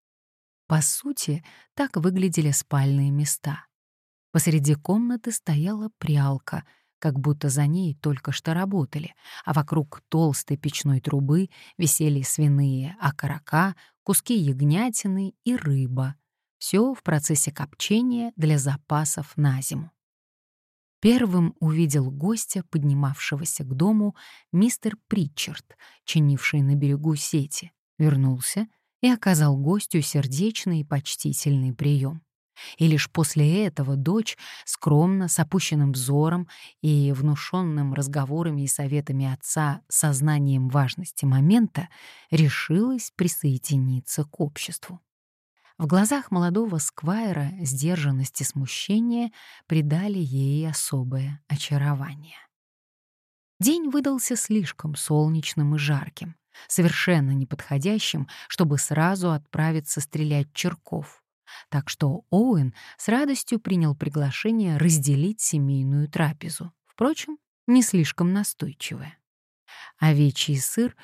По сути, так выглядели спальные места. Посреди комнаты стояла прялка, как будто за ней только что работали, а вокруг толстой печной трубы висели свиные окорока, куски ягнятины и рыба. Все в процессе копчения для запасов на зиму. Первым увидел гостя, поднимавшегося к дому, мистер Притчард, чинивший на берегу сети, вернулся и оказал гостю сердечный и почтительный прием. И лишь после этого дочь, скромно, с опущенным взором и внушенным разговорами и советами отца сознанием важности момента, решилась присоединиться к обществу. В глазах молодого сквайра сдержанность и смущение придали ей особое очарование. День выдался слишком солнечным и жарким, совершенно неподходящим, чтобы сразу отправиться стрелять черков. Так что Оуэн с радостью принял приглашение разделить семейную трапезу, впрочем, не слишком настойчивое. Овечий сыр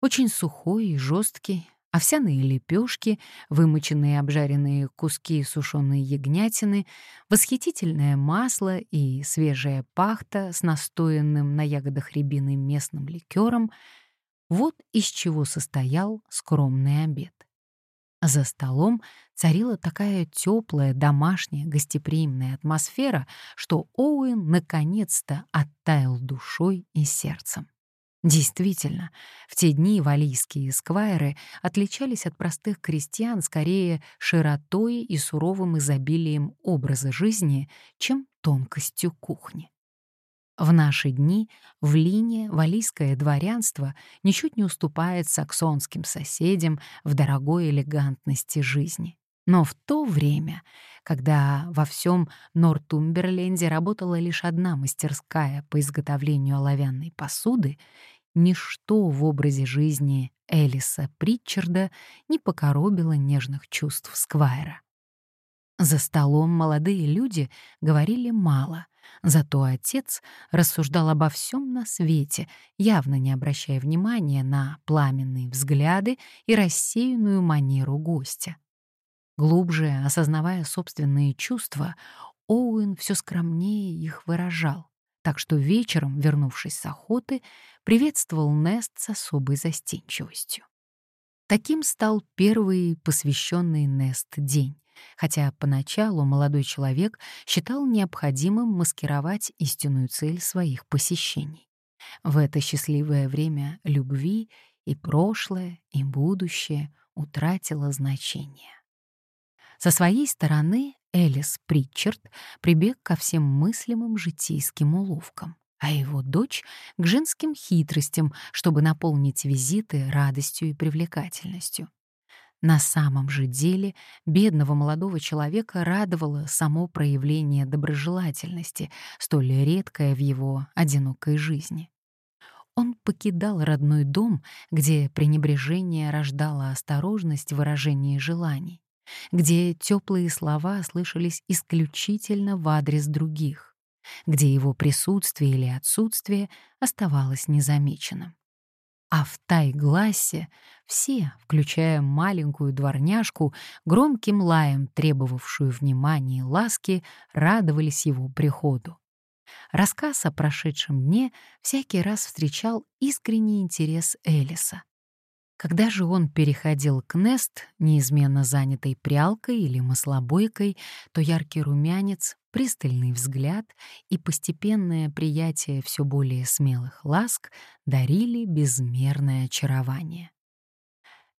очень сухой и жесткий, овсяные лепешки, вымоченные обжаренные куски сушеной ягнятины, восхитительное масло и свежая пахта с настоянным на ягодах рябины местным ликером — вот из чего состоял скромный обед. За столом царила такая теплая, домашняя, гостеприимная атмосфера, что Оуэн наконец-то оттаял душой и сердцем. Действительно, в те дни валийские эсквайры отличались от простых крестьян скорее широтой и суровым изобилием образа жизни, чем тонкостью кухни. В наши дни в Лине валийское дворянство ничуть не уступает саксонским соседям в дорогой элегантности жизни. Но в то время, когда во всем Нортумберленде работала лишь одна мастерская по изготовлению оловянной посуды, ничто в образе жизни Элиса Притчарда не покоробило нежных чувств Сквайра. За столом молодые люди говорили мало, зато отец рассуждал обо всем на свете, явно не обращая внимания на пламенные взгляды и рассеянную манеру гостя. Глубже осознавая собственные чувства, Оуэн все скромнее их выражал, так что вечером, вернувшись с охоты, приветствовал Нест с особой застенчивостью. Таким стал первый посвященный Нест день, хотя поначалу молодой человек считал необходимым маскировать истинную цель своих посещений. В это счастливое время любви и прошлое, и будущее утратило значение. Со своей стороны Элис Притчард прибег ко всем мыслимым житейским уловкам, а его дочь — к женским хитростям, чтобы наполнить визиты радостью и привлекательностью. На самом же деле бедного молодого человека радовало само проявление доброжелательности, столь редкое в его одинокой жизни. Он покидал родной дом, где пренебрежение рождало осторожность в выражении желаний, где теплые слова слышались исключительно в адрес других, где его присутствие или отсутствие оставалось незамеченным. А в Тайглассе все, включая маленькую дворняжку, громким лаем, требовавшую внимания и ласки, радовались его приходу. Рассказ о прошедшем дне всякий раз встречал искренний интерес Элиса. Когда же он переходил к Нест, неизменно занятой прялкой или маслобойкой, то яркий румянец, пристальный взгляд и постепенное приятие все более смелых ласк дарили безмерное очарование.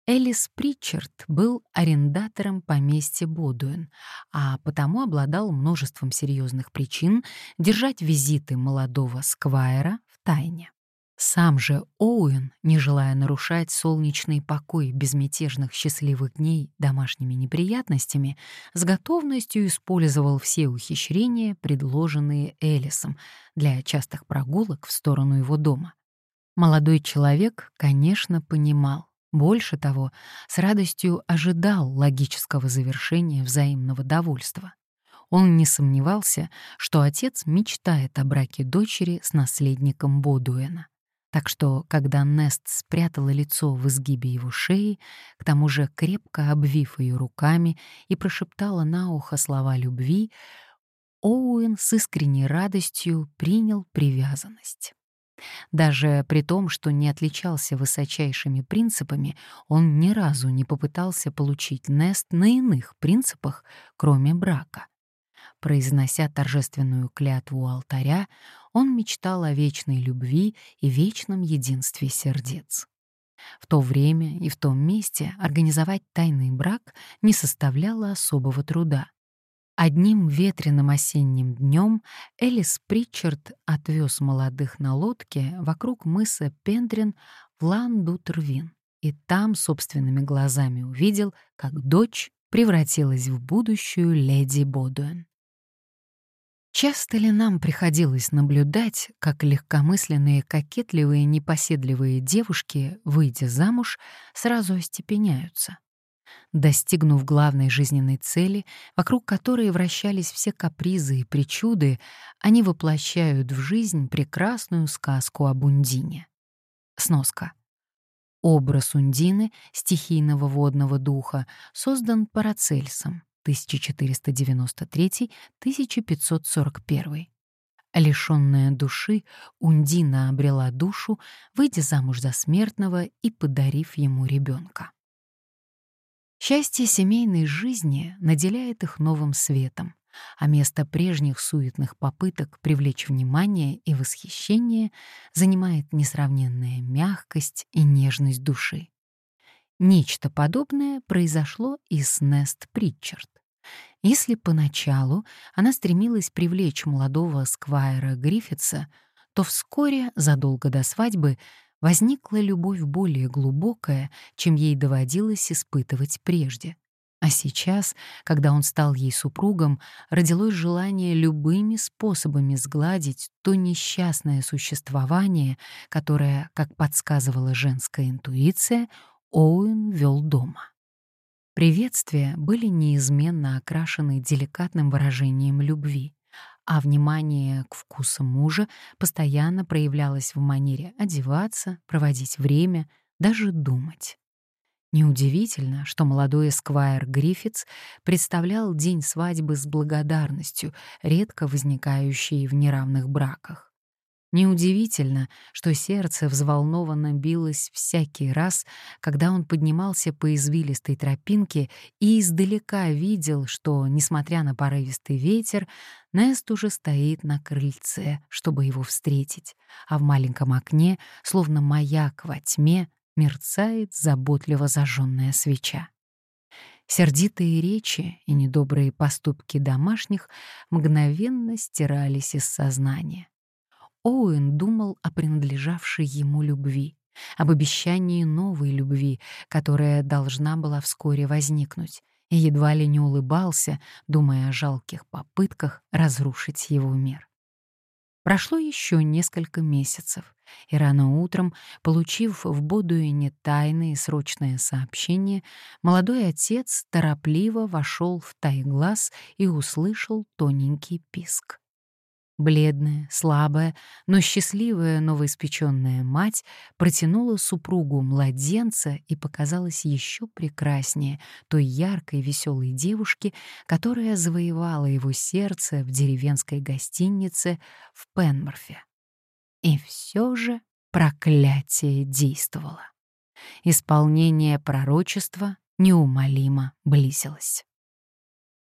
Элис Притчард был арендатором поместья Бодуэн, а потому обладал множеством серьезных причин держать визиты молодого сквайра в тайне. Сам же Оуэн, не желая нарушать солнечный покой безмятежных счастливых дней домашними неприятностями, с готовностью использовал все ухищрения, предложенные Элисом, для частых прогулок в сторону его дома. Молодой человек, конечно, понимал, больше того, с радостью ожидал логического завершения взаимного довольства. Он не сомневался, что отец мечтает о браке дочери с наследником Бодуэна. Так что, когда Нест спрятала лицо в изгибе его шеи, к тому же крепко обвив ее руками и прошептала на ухо слова любви, Оуэн с искренней радостью принял привязанность. Даже при том, что не отличался высочайшими принципами, он ни разу не попытался получить Нест на иных принципах, кроме брака. Произнося торжественную клятву у алтаря, он мечтал о вечной любви и вечном единстве сердец. В то время и в том месте организовать тайный брак не составляло особого труда. Одним ветреным осенним днем Элис Притчард отвез молодых на лодке вокруг мыса Пендрин в Ландутервин и там собственными глазами увидел, как дочь превратилась в будущую леди Бодуэн. Часто ли нам приходилось наблюдать, как легкомысленные, кокетливые, непоседливые девушки, выйдя замуж, сразу остепеняются? Достигнув главной жизненной цели, вокруг которой вращались все капризы и причуды, они воплощают в жизнь прекрасную сказку об Ундине. Сноска. Образ Ундины, стихийного водного духа, создан Парацельсом, 1493-1541. Лишенная души, Ундина обрела душу, выйдя замуж за смертного и подарив ему ребенка. Счастье семейной жизни наделяет их новым светом, а место прежних суетных попыток привлечь внимание и восхищение занимает несравненная мягкость и нежность души. Нечто подобное произошло и с Нест Притчард. Если поначалу она стремилась привлечь молодого сквайра Гриффитса, то вскоре, задолго до свадьбы, возникла любовь более глубокая, чем ей доводилось испытывать прежде. А сейчас, когда он стал ей супругом, родилось желание любыми способами сгладить то несчастное существование, которое, как подсказывала женская интуиция, Оуэн вел дома. Приветствия были неизменно окрашены деликатным выражением любви, а внимание к вкусам мужа постоянно проявлялось в манере одеваться, проводить время, даже думать. Неудивительно, что молодой эсквайр Гриффитс представлял день свадьбы с благодарностью, редко возникающей в неравных браках. Неудивительно, что сердце взволнованно билось всякий раз, когда он поднимался по извилистой тропинке и издалека видел, что, несмотря на порывистый ветер, Нест уже стоит на крыльце, чтобы его встретить, а в маленьком окне, словно маяк во тьме, мерцает заботливо зажженная свеча. Сердитые речи и недобрые поступки домашних мгновенно стирались из сознания. Оуэн думал о принадлежавшей ему любви, об обещании новой любви, которая должна была вскоре возникнуть, и едва ли не улыбался, думая о жалких попытках разрушить его мир. Прошло еще несколько месяцев, и рано утром, получив в Бодуине тайное и срочное сообщение, молодой отец торопливо вошел в тайглаз и услышал тоненький писк. Бледная, слабая, но счастливая новоиспеченная мать протянула супругу младенца и показалась еще прекраснее той яркой веселой девушки, которая завоевала его сердце в деревенской гостинице в Пенморфе. И все же проклятие действовало. Исполнение пророчества неумолимо близилось.